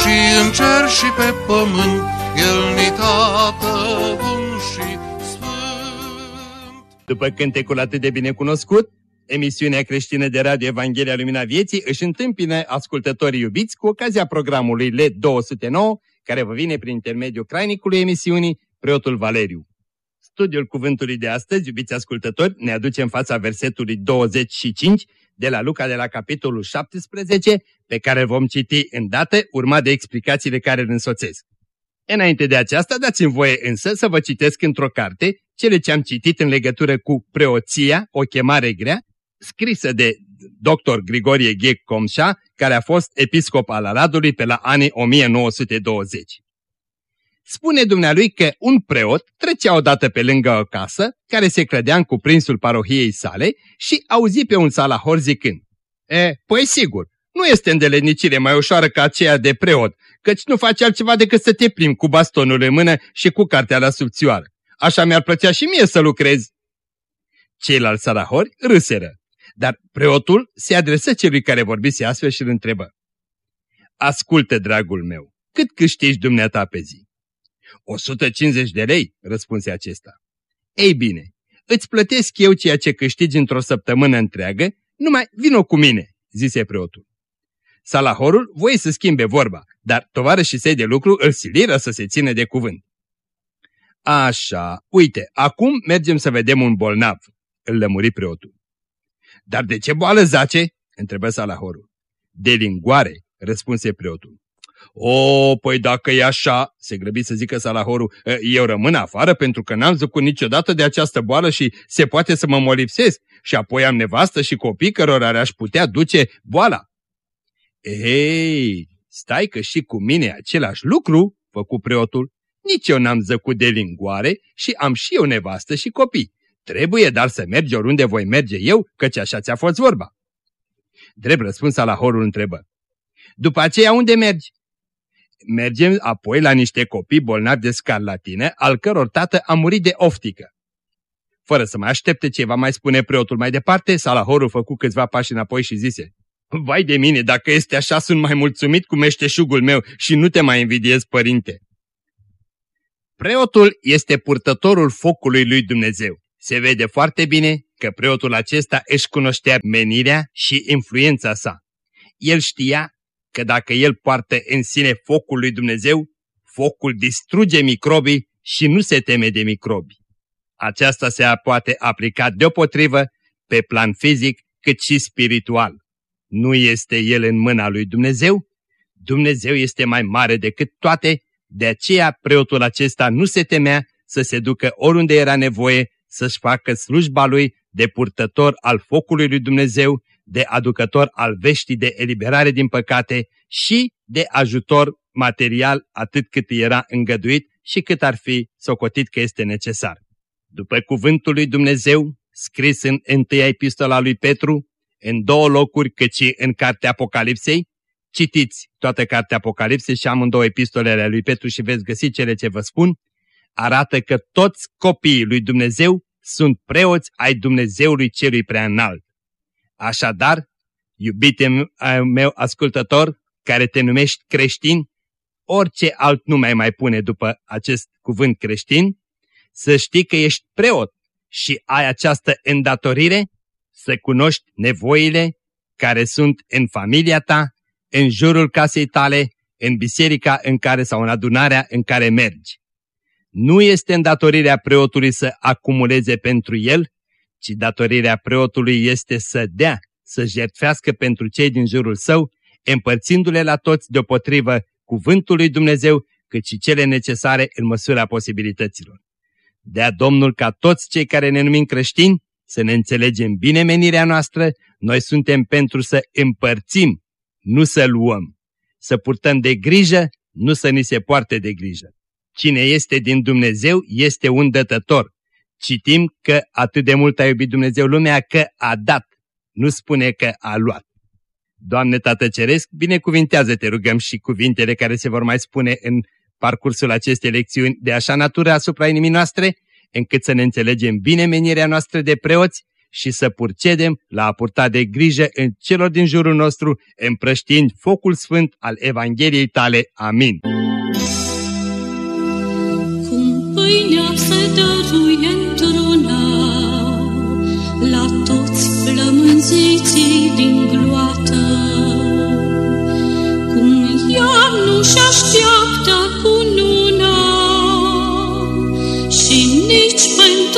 și în cer și pe pământ, El ni tată bun și sfânt. După cântecul atât de bine cunoscut, emisiunea creștină de radio Evanghelia Lumina Vieții își întâmpină ascultătorii iubiți cu ocazia programului LED 209, care vă vine prin intermediul crainicului emisiunii, preotul Valeriu. Studiul cuvântului de astăzi, iubiți ascultători, ne aduce în fața versetului 25 de la Luca de la capitolul 17, pe care vom citi îndată, urmat de explicațiile care îl însoțesc. Înainte de aceasta, dați-mi voie însă să vă citesc într-o carte cele ce am citit în legătură cu preoția, o chemare grea, scrisă de dr. Grigorie Ghec Comșa, care a fost episcop al Aradului pe la anii 1920. Spune dumnealui că un preot trecea odată pe lângă o casă care se credea în cuprinsul parohiei sale și auzi pe un salahor zicând, E, păi sigur, nu este îndeletnicire mai ușoară ca aceea de preot, căci nu face altceva decât să te plimbi cu bastonul în mână și cu cartea la subțioară. Așa mi-ar plăcea și mie să lucrez. Ceilalți salahori râseră, dar preotul se adresă celui care vorbise astfel și îl întrebă. Ascultă, dragul meu, cât câștigi dumneata pe zi? 150 de lei, răspunse acesta. Ei bine, îți plătesc eu ceea ce câștigi într-o săptămână întreagă, numai vino cu mine, zise preotul. Salahorul voie să schimbe vorba, dar tovarășii săi de lucru îl siliră să se țină de cuvânt. Așa, uite, acum mergem să vedem un bolnav, îl lămuri preotul. Dar de ce boală zace? întrebă Salahorul. De lingoare, răspunse preotul. O, păi dacă e așa, se grăbi să zică Salahorul, eu rămân afară pentru că n-am zăcut niciodată de această boală și se poate să mă molipsesc și apoi am nevastă și copii cărora aș putea duce boala. Ei, stai că și cu mine același lucru, făcu preotul. Nici eu n-am zăcut de lingoare și am și eu nevastă și copii. Trebuie dar să mergi oriunde voi merge eu, căci așa ți-a fost vorba. Drept răspuns la horul întrebă. După aceea unde mergi? Mergem apoi la niște copii bolnavi de scarlatină, al căror tată a murit de oftică. Fără să mai aștepte ce va mai spune preotul mai departe, Salahorul făcu câțiva pași înapoi și zise Vai de mine, dacă este așa, sunt mai mulțumit cu meșteșugul meu și nu te mai invidiez, părinte. Preotul este purtătorul focului lui Dumnezeu. Se vede foarte bine că preotul acesta își cunoștea menirea și influența sa. El știa că dacă el poartă în sine focul lui Dumnezeu, focul distruge microbii și nu se teme de microbi. Aceasta se poate aplica deopotrivă pe plan fizic cât și spiritual. Nu este el în mâna lui Dumnezeu? Dumnezeu este mai mare decât toate, de aceea preotul acesta nu se temea să se ducă oriunde era nevoie să-și facă slujba lui de purtător al focului lui Dumnezeu, de aducător al veștii de eliberare din păcate și de ajutor material atât cât era îngăduit și cât ar fi socotit că este necesar. După cuvântul lui Dumnezeu, scris în întâia epistola lui Petru, în două locuri, cât și în cartea Apocalipsei, citiți toată cartea Apocalipsei și amândouă epistolele lui Petru și veți găsi cele ce vă spun, arată că toți copiii lui Dumnezeu sunt preoți ai Dumnezeului celui prea înalt. Așadar, iubite meu ascultător, care te numești creștin, orice alt nume mai pune după acest cuvânt creștin, să știi că ești preot și ai această îndatorire să cunoști nevoile care sunt în familia ta, în jurul casei tale, în biserica în care sau în adunarea în care mergi. Nu este îndatorirea preotului să acumuleze pentru el, ci datorirea preotului este să dea, să jertfească pentru cei din jurul său, împărțindu-le la toți deopotrivă cuvântul lui Dumnezeu, cât și cele necesare în măsura posibilităților. Dea Domnul ca toți cei care ne numim creștini să ne înțelegem bine menirea noastră, noi suntem pentru să împărțim, nu să luăm. Să purtăm de grijă nu să ni se poarte de grijă. Cine este din Dumnezeu este un dătător. Citim că atât de mult a iubit Dumnezeu lumea că a dat, nu spune că a luat. Doamne Tată Ceresc, binecuvintează-te rugăm și cuvintele care se vor mai spune în parcursul acestei lecțiuni de așa natură asupra inimii noastre, încât să ne înțelegem bine menirea noastră de preoți și să purcedem la a purta de grijă în celor din jurul nostru, împrăștiind focul sfânt al Evangheliei tale. Amin. Cum pâinea se dăruie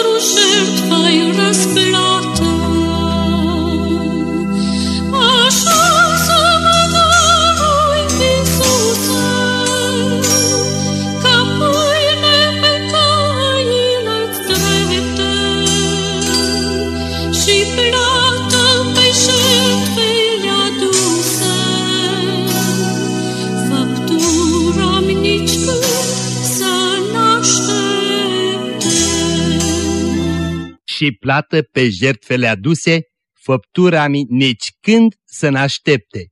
nici și plată pe jertfele aduse, făptura mi nici când să n-aștepte.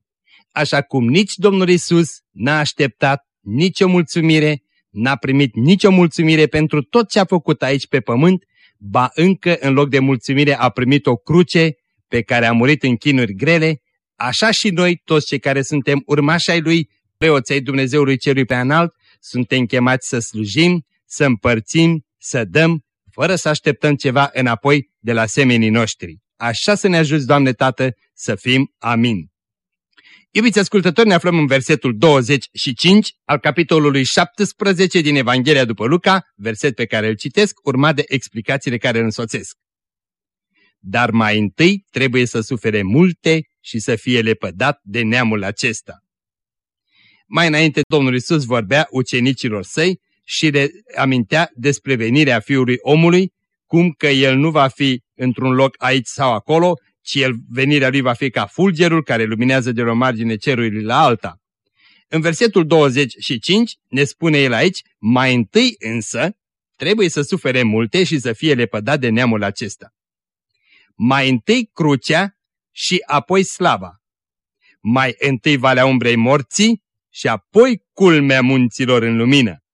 Așa cum nici Domnul Isus n-a așteptat nicio mulțumire, n-a primit nicio mulțumire pentru tot ce a făcut aici pe pământ, ba încă în loc de mulțumire a primit o cruce pe care a murit în chinuri grele, așa și noi, toți cei care suntem urmași ai Lui, preoții ai Dumnezeului Celui pe înalt, suntem chemați să slujim, să împărțim, să dăm, fără să așteptăm ceva înapoi de la semenii noștri. Așa să ne ajuți, Doamne Tată, să fim. Amin. Iubiți ascultători, ne aflăm în versetul 25 al capitolului 17 din Evanghelia după Luca, verset pe care îl citesc, urmat de explicațiile care îl însoțesc. Dar mai întâi trebuie să sufere multe și să fie lepădat de neamul acesta. Mai înainte Domnul Isus vorbea ucenicilor săi și le amintea despre venirea Fiului Omului, cum că El nu va fi într-un loc aici sau acolo, ci el, venirea Lui va fi ca fulgerul care luminează de la o margine cerului la alta. În versetul 25 ne spune el aici, mai întâi însă trebuie să sufere multe și să fie lepădat de neamul acesta. Mai întâi crucea și apoi slava. Mai întâi valea umbrei morții și apoi culmea munților în lumină.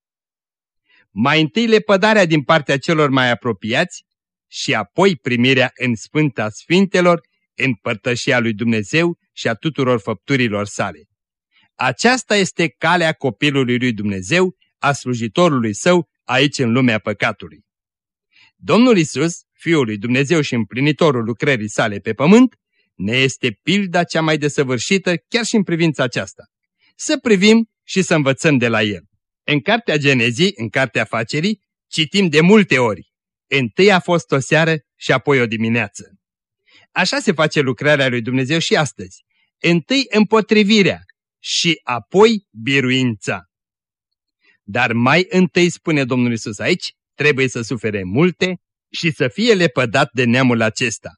Mai întâi lepădarea din partea celor mai apropiați și apoi primirea în Sfânta Sfintelor, în părtășia lui Dumnezeu și a tuturor făpturilor sale. Aceasta este calea copilului lui Dumnezeu, a slujitorului său, aici în lumea păcatului. Domnul Isus, Fiul lui Dumnezeu și împlinitorul lucrării sale pe pământ, ne este pilda cea mai desăvârșită chiar și în privința aceasta. Să privim și să învățăm de la el. În cartea Genezii, în cartea Facerii, citim de multe ori. Întâi a fost o seară și apoi o dimineață. Așa se face lucrarea lui Dumnezeu și astăzi. Întâi împotrivirea și apoi biruința. Dar mai întâi, spune Domnul Isus aici, trebuie să sufere multe și să fie lepădat de neamul acesta.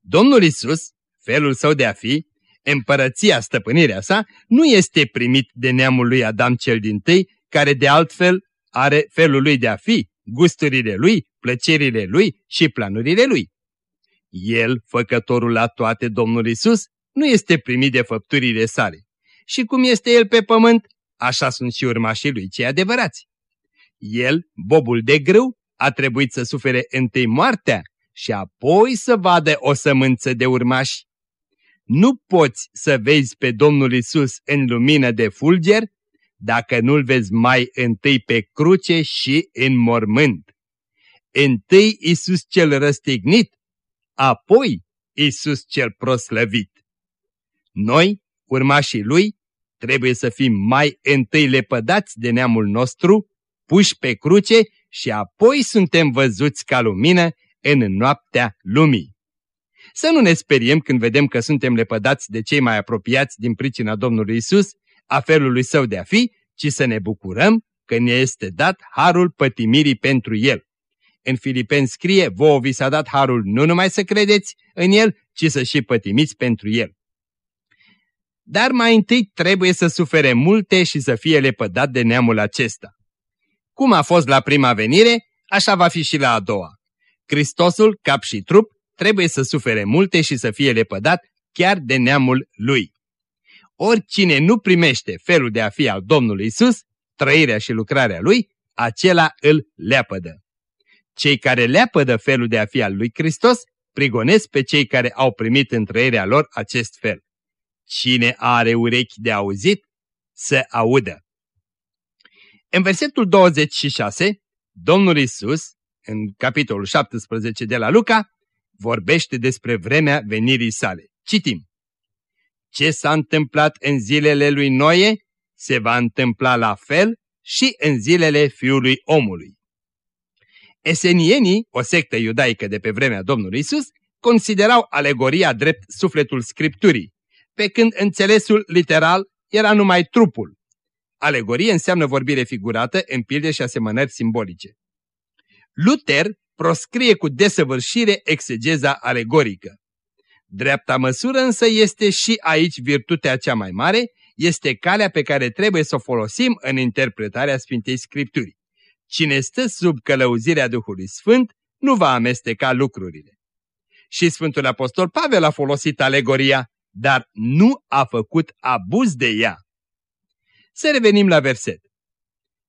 Domnul Isus, felul său de a fi, împărăția, stăpânirea sa, nu este primit de neamul lui Adam cel din tâi, care de altfel are felul lui de a fi, gusturile lui, plăcerile lui și planurile lui. El, făcătorul la toate Domnul Isus, nu este primit de făpturile sale. Și cum este el pe pământ, așa sunt și urmașii lui cei adevărați. El, bobul de grâu, a trebuit să sufere întâi moartea și apoi să vadă o sămânță de urmași. Nu poți să vezi pe Domnul Isus în lumină de fulger dacă nu-L vezi mai întâi pe cruce și în mormânt. Întâi Isus cel răstignit, apoi Isus cel proslăvit. Noi, urmașii Lui, trebuie să fim mai întâi lepădați de neamul nostru, puși pe cruce și apoi suntem văzuți ca lumină în noaptea lumii. Să nu ne speriem când vedem că suntem lepădați de cei mai apropiați din pricina Domnului Isus, a felului său de a fi, ci să ne bucurăm că ne este dat harul pătimirii pentru El. În Filipeni scrie, vouă vi s-a dat harul nu numai să credeți în El, ci să și pătimiți pentru El. dar mai întâi trebuie să sufere multe și să fie lepădat de neamul acesta. Cum a fost la prima venire, așa va fi și la a doua. Hristosul, cap și trup, trebuie să sufere multe și să fie lepădat chiar de neamul lui. Oricine nu primește felul de a fi al Domnului Isus, trăirea și lucrarea lui, acela îl leapădă. Cei care leapădă felul de a fi al lui Hristos, prigonesc pe cei care au primit în trăirea lor acest fel. Cine are urechi de auzit, să audă. În versetul 26, Domnul Isus, în capitolul 17 de la Luca, vorbește despre vremea venirii sale. Citim. Ce s-a întâmplat în zilele lui Noe, se va întâmpla la fel și în zilele fiului omului. Esenienii, o sectă iudaică de pe vremea Domnului Isus, considerau alegoria drept sufletul Scripturii, pe când înțelesul literal era numai trupul. Alegorie înseamnă vorbire figurată în pilde și asemănări simbolice. Luther proscrie cu desăvârșire exegeza alegorică. Dreapta măsură însă este și aici virtutea cea mai mare, este calea pe care trebuie să o folosim în interpretarea Sfintei Scripturii. Cine stă sub călăuzirea Duhului Sfânt nu va amesteca lucrurile. Și Sfântul Apostol Pavel a folosit alegoria, dar nu a făcut abuz de ea. Să revenim la verset.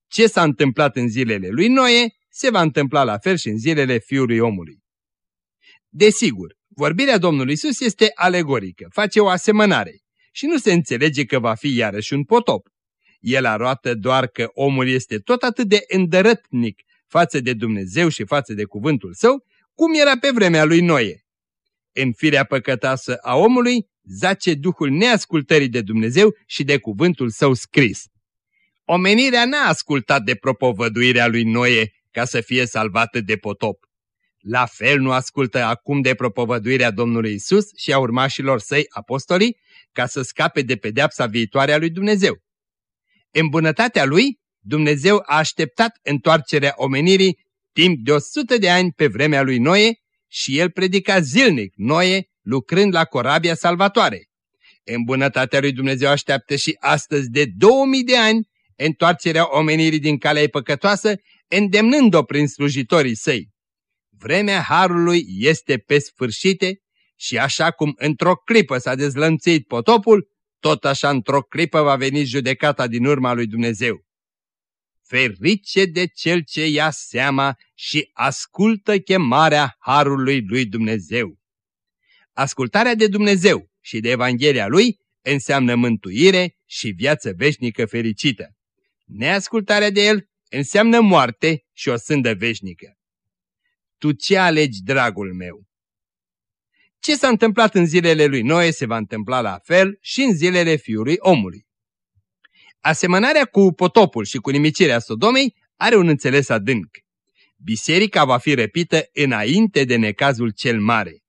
Ce s-a întâmplat în zilele lui Noe, se va întâmpla la fel și în zilele Fiului Omului. Desigur, vorbirea Domnului Isus este alegorică, face o asemănare și nu se înțelege că va fi iarăși un potop. El arată doar că omul este tot atât de îndărătnic față de Dumnezeu și față de cuvântul său, cum era pe vremea lui Noe. În firea păcătoasă a omului zace duhul neascultării de Dumnezeu și de cuvântul său scris. Omenirea n-a ascultat de propovăduirea lui Noe ca să fie salvată de potop. La fel nu ascultă acum de propovăduirea Domnului Isus și a urmașilor săi apostolii ca să scape de pedeapsa viitoare a lui Dumnezeu. În bunătatea lui, Dumnezeu a așteptat întoarcerea omenirii timp de o sută de ani pe vremea lui Noe și el predica zilnic Noe lucrând la corabia salvatoare. În bunătatea lui Dumnezeu așteaptă și astăzi de 2000 de ani întoarcerea omenirii din calea păcătoasă, îndemnând-o prin slujitorii săi. Vremea Harului este pe sfârșite și așa cum într-o clipă s-a dezlănțuit potopul, tot așa într-o clipă va veni judecata din urma lui Dumnezeu. Ferice de cel ce ia seama și ascultă chemarea Harului lui Dumnezeu. Ascultarea de Dumnezeu și de Evanghelia Lui înseamnă mântuire și viață veșnică fericită. Neascultarea de El înseamnă moarte și o sândă veșnică. Tu ce alegi, dragul meu? Ce s-a întâmplat în zilele lui Noe se va întâmpla la fel și în zilele fiului omului. Asemănarea cu potopul și cu nimicirea Sodomei are un înțeles adânc. Biserica va fi răpită înainte de necazul cel mare.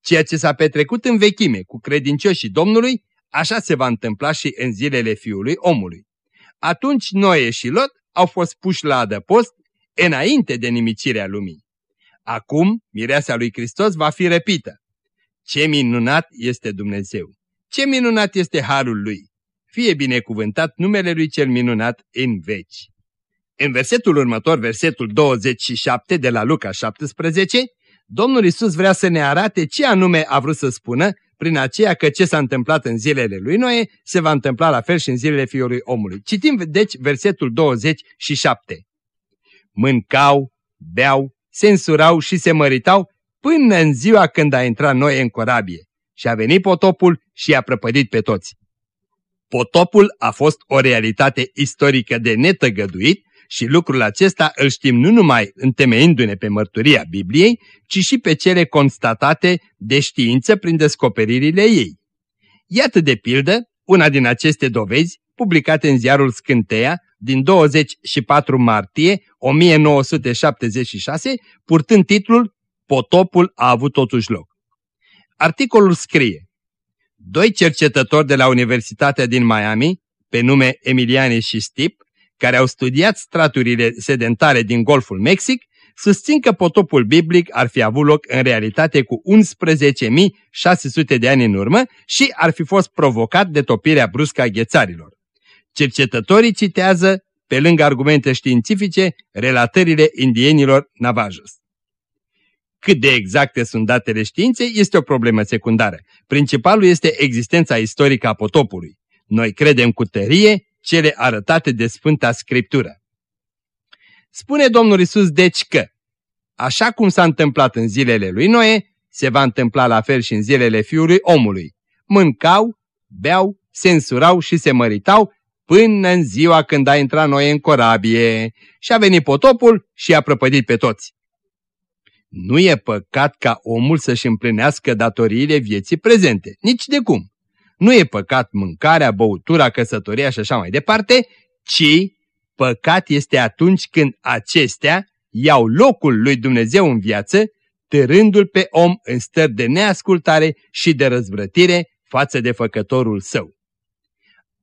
Ceea ce s-a petrecut în vechime cu credincioșii Domnului, așa se va întâmpla și în zilele fiului omului. Atunci Noe și Lot au fost puși la adăpost înainte de nimicirea lumii. Acum, mireasa lui Hristos va fi răpită. Ce minunat este Dumnezeu! Ce minunat este Harul Lui! Fie binecuvântat numele Lui cel minunat în veci! În versetul următor, versetul 27 de la Luca 17, Domnul Isus vrea să ne arate ce anume a vrut să spună prin aceea că ce s-a întâmplat în zilele lui Noe se va întâmpla la fel și în zilele fiului omului. Citim deci versetul 27. Mâncau, beau, se însurau și se măritau până în ziua când a intrat Noe în corabie și a venit potopul și i-a prăpădit pe toți. Potopul a fost o realitate istorică de netăgăduit și lucrul acesta îl știm nu numai întemeindu-ne pe mărturia Bibliei, ci și pe cele constatate de știință prin descoperirile ei. Iată de pildă una din aceste dovezi, publicate în ziarul Scânteia din 24 martie 1976, purtând titlul Potopul a avut totuși loc. Articolul scrie Doi cercetători de la Universitatea din Miami, pe nume Emiliani și Stip, care au studiat straturile sedentare din Golful Mexic, susțin că potopul biblic ar fi avut loc în realitate cu 11.600 de ani în urmă și ar fi fost provocat de topirea bruscă a ghețarilor. Cercetătorii citează, pe lângă argumente științifice, relatările indienilor Navajos. Cât de exacte sunt datele științei este o problemă secundară. Principalul este existența istorică a potopului. Noi credem cu tărie cele arătate de Sfânta Scriptură. Spune Domnul Isus deci că, așa cum s-a întâmplat în zilele lui Noe, se va întâmpla la fel și în zilele fiului omului. Mâncau, beau, se însurau și se măritau până în ziua când a intrat Noe în corabie și a venit potopul și a prăpădit pe toți. Nu e păcat ca omul să-și împlinească datoriile vieții prezente, nici de cum. Nu e păcat mâncarea, băutura, căsătoria și așa mai departe, ci păcat este atunci când acestea iau locul lui Dumnezeu în viață, târându-l pe om în stări de neascultare și de răzvrătire față de făcătorul său.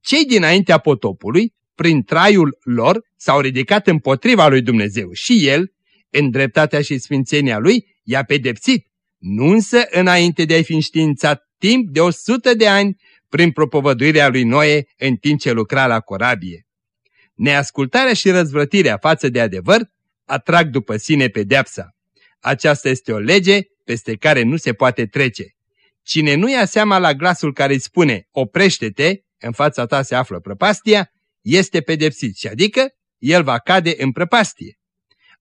Cei dinaintea potopului, prin traiul lor, s-au ridicat împotriva lui Dumnezeu și el, în dreptatea și sfințenia lui, i-a pedepsit, nu însă înainte de a fi înștiințat timp de o sută de ani prin propovăduirea lui Noe în timp ce lucra la corabie. Neascultarea și răzvrătirea față de adevăr atrag după sine pedeapsa. Aceasta este o lege peste care nu se poate trece. Cine nu ia seama la glasul care îi spune oprește-te, în fața ta se află prăpastia, este pedepsit și adică el va cade în prăpastie.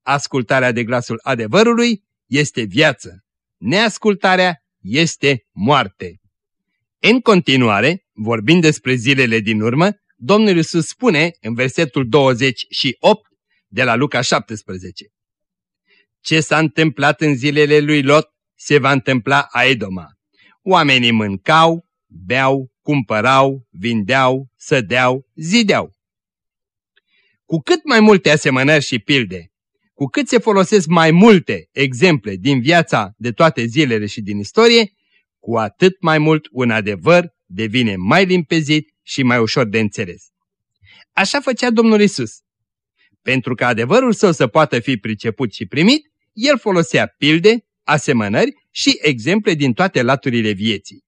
Ascultarea de glasul adevărului este viață. Neascultarea este moarte. În continuare, vorbind despre zilele din urmă, Domnul Iisus spune în versetul 28 de la Luca 17. Ce s-a întâmplat în zilele lui Lot se va întâmpla a Edoma. Oamenii mâncau, beau, cumpărau, vindeau, sădeau, zideau. Cu cât mai multe asemănări și pilde, cu cât se folosesc mai multe exemple din viața de toate zilele și din istorie, cu atât mai mult un adevăr devine mai limpezit și mai ușor de înțeles. Așa făcea Domnul Isus. Pentru ca adevărul său să poată fi priceput și primit, el folosea pilde, asemănări și exemple din toate laturile vieții.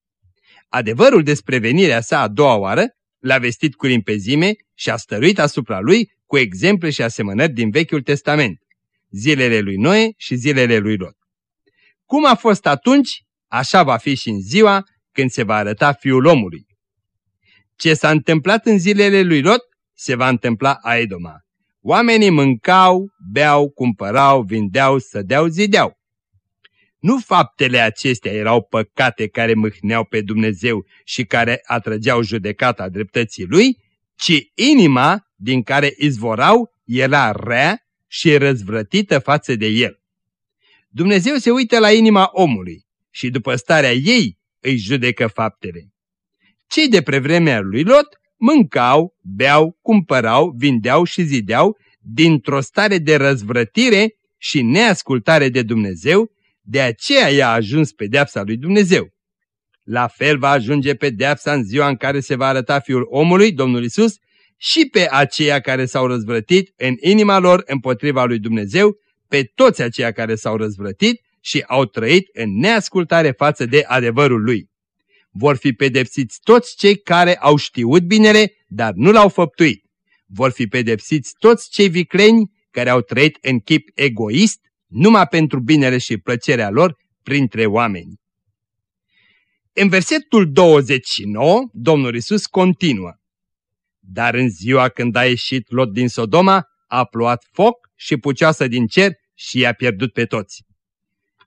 Adevărul despre venirea sa a doua oară l-a vestit cu limpezime și a stăruit asupra lui cu exemple și asemănări din Vechiul Testament, zilele lui Noe și zilele lui Lot. Cum a fost atunci, așa va fi și în ziua când se va arăta Fiul omului. Ce s-a întâmplat în zilele lui Lot, se va întâmpla a Edoma. Oamenii mâncau, beau, cumpărau, vindeau, sădeau, zideau. Nu faptele acestea erau păcate care mâhneau pe Dumnezeu și care atrăgeau judecata dreptății Lui, ci inima din care izvorau era rea și răzvrătită față de El. Dumnezeu se uită la inima omului și după starea ei îi judecă faptele. Cei de pe vremea lui Lot mâncau, beau, cumpărau, vindeau și zideau dintr-o stare de răzvrătire și neascultare de Dumnezeu, de aceea i-a ajuns pedeapsa lui Dumnezeu. La fel va ajunge pedeapsa în ziua în care se va arăta Fiul omului, Domnul Isus, și pe aceia care s-au răzvrătit în inima lor împotriva lui Dumnezeu, pe toți aceia care s-au răzvrătit și au trăit în neascultare față de adevărul lui. Vor fi pedepsiți toți cei care au știut binele, dar nu l-au făptuit. Vor fi pedepsiți toți cei vicleni care au trăit în chip egoist, numai pentru binele și plăcerea lor printre oameni. În versetul 29, Domnul Isus continuă. Dar în ziua când a ieșit Lot din Sodoma, a plouat foc și pucioasă din cer și i-a pierdut pe toți.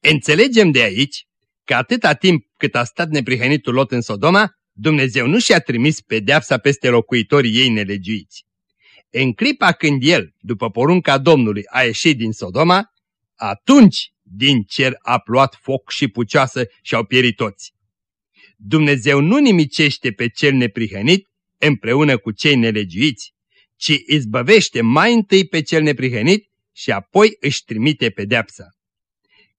Înțelegem de aici că atâta timp cât a stat neprihănitul Lot în Sodoma, Dumnezeu nu și-a trimis pedeapsa peste locuitorii ei nelegiuiți. În clipa când el, după porunca Domnului, a ieșit din Sodoma, atunci din cer a plouat foc și pucioasă și au pierit toți. Dumnezeu nu nimicește pe cel neprihănit împreună cu cei nelegiuiți, ci izbăvește mai întâi pe cel neprihănit și apoi își trimite pedeapsa.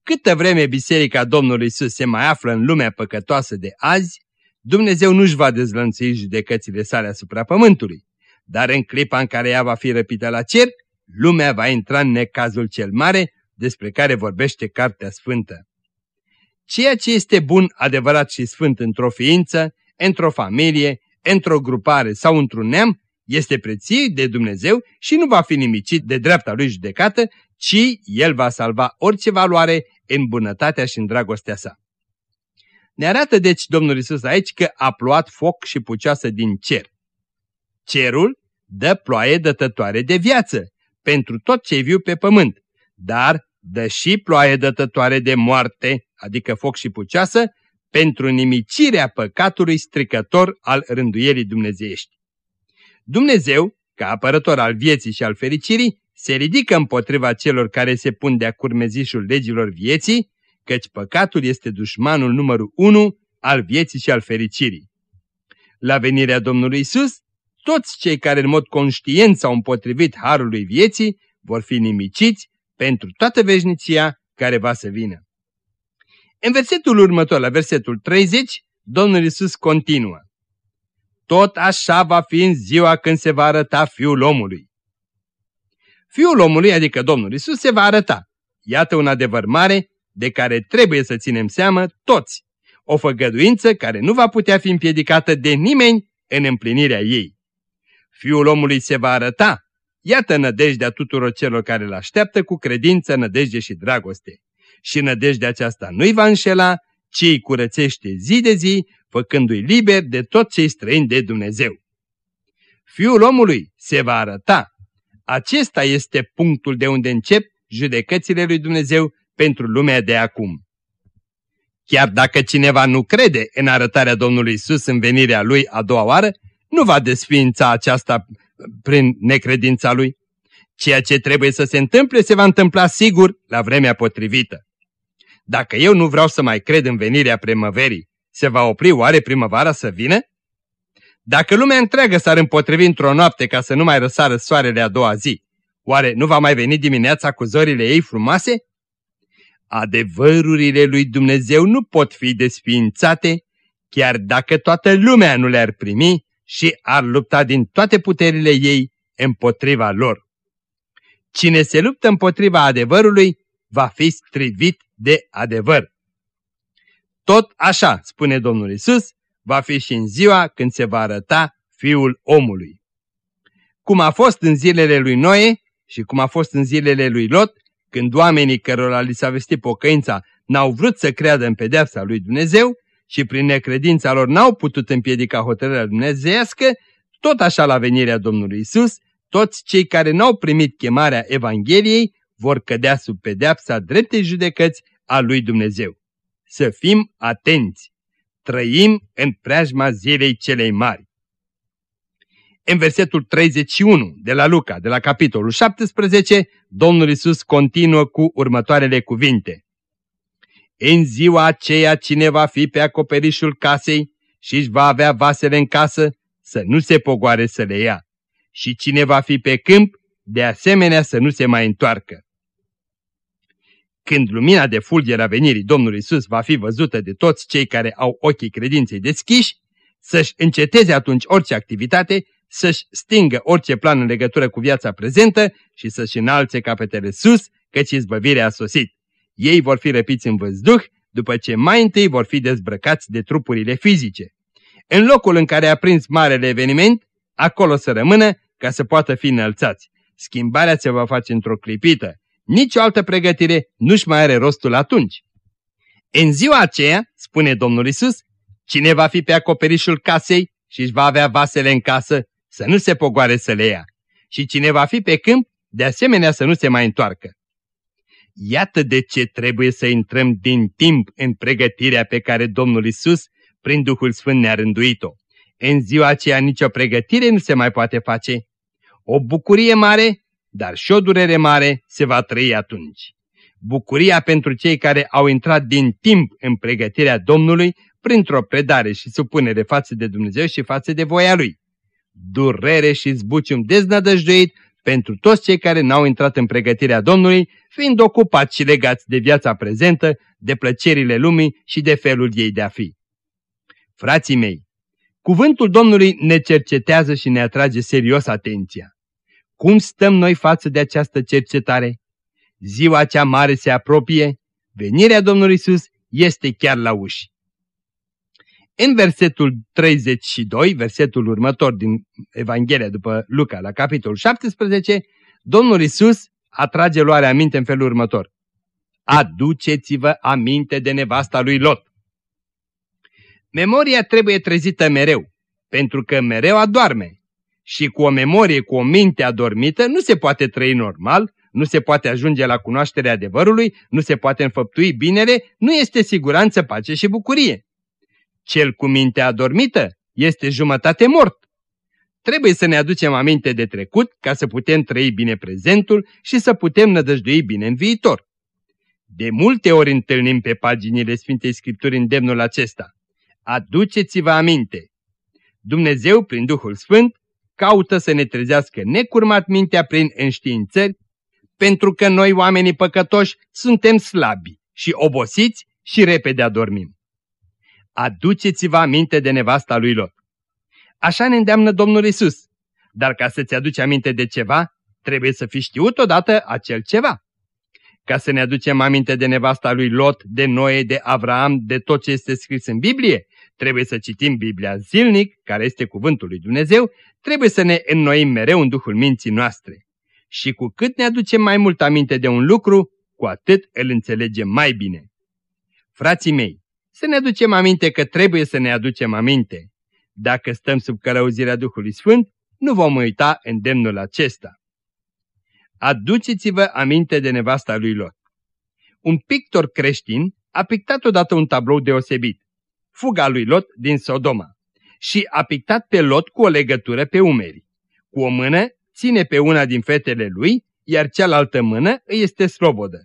Câtă vreme Biserica Domnului Isus se mai află în lumea păcătoasă de azi, Dumnezeu nu-și va dezlănțui judecățile sale asupra pământului, dar în clipa în care ea va fi răpită la cer, lumea va intra în necazul cel mare, despre care vorbește Cartea Sfântă. Ceea ce este bun, adevărat și sfânt într-o ființă, într-o familie, într-o grupare sau într-un neam, este preției de Dumnezeu și nu va fi nimicit de dreapta lui judecată, ci El va salva orice valoare în bunătatea și în dragostea sa. Ne arată deci Domnul Isus aici că a plouat foc și pucioasă din cer. Cerul dă ploaie dătătoare de viață pentru tot ce viu pe pământ, dar dă și ploaie dătătoare de moarte, adică foc și pucioasă, pentru nimicirea păcatului stricător al rânduierii dumnezeiești. Dumnezeu, ca apărător al vieții și al fericirii, se ridică împotriva celor care se pun de-a curmezișul legilor vieții, căci păcatul este dușmanul numărul unu al vieții și al fericirii. La venirea Domnului Isus, toți cei care în mod conștient s-au împotrivit harului vieții vor fi nimiciți pentru toată veșnicia care va să vină. În versetul următor, la versetul 30, Domnul Isus continuă. Tot așa va fi în ziua când se va arăta Fiul omului. Fiul omului, adică Domnul Isus, se va arăta. Iată un adevăr mare de care trebuie să ținem seamă toți. O făgăduință care nu va putea fi împiedicată de nimeni în împlinirea ei. Fiul omului se va arăta. Iată nădejdea tuturor celor care îl așteaptă cu credință, nădejde și dragoste. Și nădejdea aceasta nu-i va înșela, ci îi curățește zi de zi, făcându-i liber de tot ce-i străin de Dumnezeu. Fiul omului se va arăta. Acesta este punctul de unde încep judecățile lui Dumnezeu pentru lumea de acum. Chiar dacă cineva nu crede în arătarea Domnului Isus în venirea Lui a doua oară, nu va desființa aceasta prin necredința Lui. Ceea ce trebuie să se întâmple se va întâmpla sigur la vremea potrivită. Dacă eu nu vreau să mai cred în venirea primăverii, se va opri oare primăvara să vină? Dacă lumea întreagă s-ar împotrivi într-o noapte ca să nu mai răsară soarele a doua zi, oare nu va mai veni dimineața cu zorile ei frumoase? Adevărurile lui Dumnezeu nu pot fi desființate, chiar dacă toată lumea nu le-ar primi și ar lupta din toate puterile ei împotriva lor. Cine se luptă împotriva adevărului va fi strivit de adevăr. Tot așa, spune Domnul Isus, va fi și în ziua când se va arăta Fiul omului. Cum a fost în zilele lui Noe și cum a fost în zilele lui Lot, când oamenii cărora li s-a vestit pocăința n-au vrut să creadă în pedeapsa lui Dumnezeu și prin necredința lor n-au putut împiedica hotărârea dumnezeiască, tot așa la venirea Domnului Isus, toți cei care n-au primit chemarea Evangheliei vor cădea sub pedeapsa dreptei judecăți a lui Dumnezeu. Să fim atenți! Trăim în preajma zilei celei mari. În versetul 31 de la Luca, de la capitolul 17, Domnul Isus continuă cu următoarele cuvinte. În ziua aceea cine va fi pe acoperișul casei și își va avea vasele în casă, să nu se pogoare să le ia. Și cine va fi pe câmp, de asemenea să nu se mai întoarcă. Când lumina de fulger a venirii Domnului Isus va fi văzută de toți cei care au ochii credinței deschiși, să-și înceteze atunci orice activitate, să-și stingă orice plan în legătură cu viața prezentă și să-și înalțe capetele sus, căci izbăvirea a sosit. Ei vor fi răpiți în văzduh, după ce mai întâi vor fi dezbrăcați de trupurile fizice. În locul în care a prins marele eveniment, acolo să rămână ca să poată fi înălțați. Schimbarea se va face într-o clipită. Nici o altă pregătire nu-și mai are rostul atunci. În ziua aceea, spune Domnul Isus, cine va fi pe acoperișul casei și își va avea vasele în casă, să nu se pogoare să le ia. Și cine va fi pe câmp, de asemenea să nu se mai întoarcă. Iată de ce trebuie să intrăm din timp în pregătirea pe care Domnul Isus, prin Duhul Sfânt, ne-a rânduit-o. În ziua aceea nicio pregătire nu se mai poate face. O bucurie mare, dar și o durere mare se va trăi atunci. Bucuria pentru cei care au intrat din timp în pregătirea Domnului printr-o predare și supunere față de Dumnezeu și față de voia Lui. Durere și zbucium deznădăjduit pentru toți cei care n-au intrat în pregătirea Domnului, fiind ocupați și legați de viața prezentă, de plăcerile lumii și de felul ei de a fi. Frații mei, cuvântul Domnului ne cercetează și ne atrage serios atenția. Cum stăm noi față de această cercetare? ziua cea mare se apropie, venirea Domnului Isus este chiar la uși. În versetul 32, versetul următor din Evanghelia după Luca, la capitolul 17, Domnul Isus atrage luarea aminte în felul următor. Aduceți-vă aminte de nevasta lui Lot. Memoria trebuie trezită mereu, pentru că mereu adorme. Și cu o memorie, cu o minte adormită, nu se poate trăi normal, nu se poate ajunge la cunoașterea adevărului, nu se poate înfăptui binele, nu este siguranță, pace și bucurie. Cel cu mintea adormită este jumătate mort. Trebuie să ne aducem aminte de trecut ca să putem trăi bine prezentul și să putem nădăjdui bine în viitor. De multe ori întâlnim pe paginile Sfintei Scripturi îndemnul acesta. Aduceți-vă aminte! Dumnezeu, prin Duhul Sfânt, caută să ne trezească necurmat mintea prin înștiințări, pentru că noi, oamenii păcătoși, suntem slabi și obosiți și repede adormim. Aduceți-vă aminte de nevasta lui Lot. Așa ne îndeamnă Domnul Isus. Dar ca să-ți aduci aminte de ceva, trebuie să fi știut odată acel ceva. Ca să ne aducem aminte de nevasta lui Lot, de Noe, de Avraam, de tot ce este scris în Biblie, trebuie să citim Biblia zilnic, care este cuvântul lui Dumnezeu, trebuie să ne înnoim mereu în Duhul minții noastre. Și cu cât ne aducem mai mult aminte de un lucru, cu atât îl înțelegem mai bine. Frații mei, să ne aducem aminte că trebuie să ne aducem aminte. Dacă stăm sub călăuzirea Duhului Sfânt, nu vom uita îndemnul acesta. Aduceți-vă aminte de nevasta lui Lot. Un pictor creștin a pictat odată un tablou deosebit, fuga lui Lot din Sodoma, și a pictat pe Lot cu o legătură pe umeri. Cu o mână ține pe una din fetele lui, iar cealaltă mână îi este slobodă.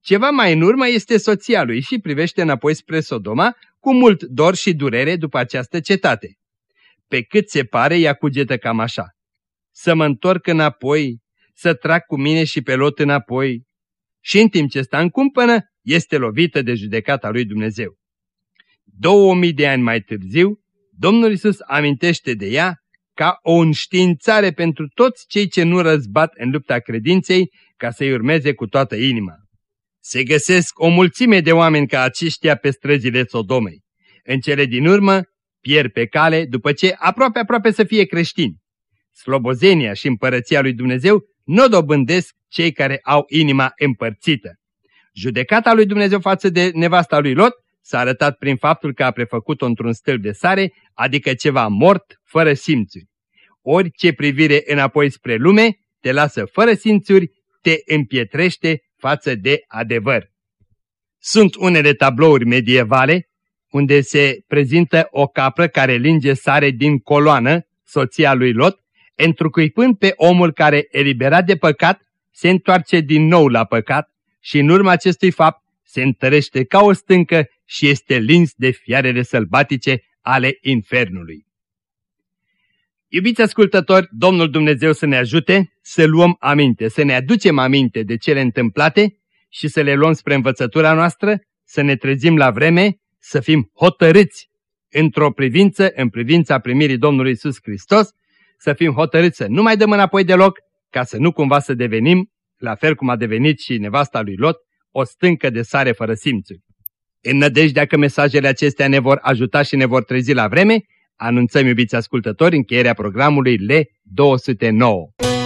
Ceva mai în urmă este soția lui și privește înapoi spre Sodoma cu mult dor și durere după această cetate. Pe cât se pare, ea cugetă cam așa. Să mă întorc înapoi, să trag cu mine și pe lot înapoi. Și în timp ce sta în cumpănă, este lovită de judecata lui Dumnezeu. Două mii de ani mai târziu, Domnul Isus amintește de ea ca o înștiințare pentru toți cei ce nu răzbat în lupta credinței ca să-i urmeze cu toată inima. Se găsesc o mulțime de oameni ca aceștia pe străzile Sodomei. În cele din urmă, pierd pe cale după ce aproape aproape să fie creștini. Slobozenia și împărăția lui Dumnezeu nu dobândesc cei care au inima împărțită. Judecata lui Dumnezeu față de nevasta lui Lot s-a arătat prin faptul că a prefăcut-o într-un stâlp de sare, adică ceva mort, fără simțuri. Orice privire înapoi spre lume te lasă fără simțuri, te împietrește față de adevăr. Sunt unele tablouri medievale unde se prezintă o capră care linge sare din coloană, soția lui Lot, întrucuipând pe omul care, eliberat de păcat, se întoarce din nou la păcat și în urma acestui fapt se întărește ca o stâncă și este lins de fiarele sălbatice ale infernului. Iubiți ascultători, Domnul Dumnezeu să ne ajute să luăm aminte, să ne aducem aminte de cele întâmplate și să le luăm spre învățătura noastră, să ne trezim la vreme, să fim hotărâți într-o privință, în privința primirii Domnului Isus Hristos, să fim hotărâți să nu mai dăm înapoi deloc, ca să nu cumva să devenim, la fel cum a devenit și nevasta lui Lot, o stâncă de sare fără simțuri. În nădejdea că mesajele acestea ne vor ajuta și ne vor trezi la vreme, anunțăm, iubiți ascultători, încheierea programului L209.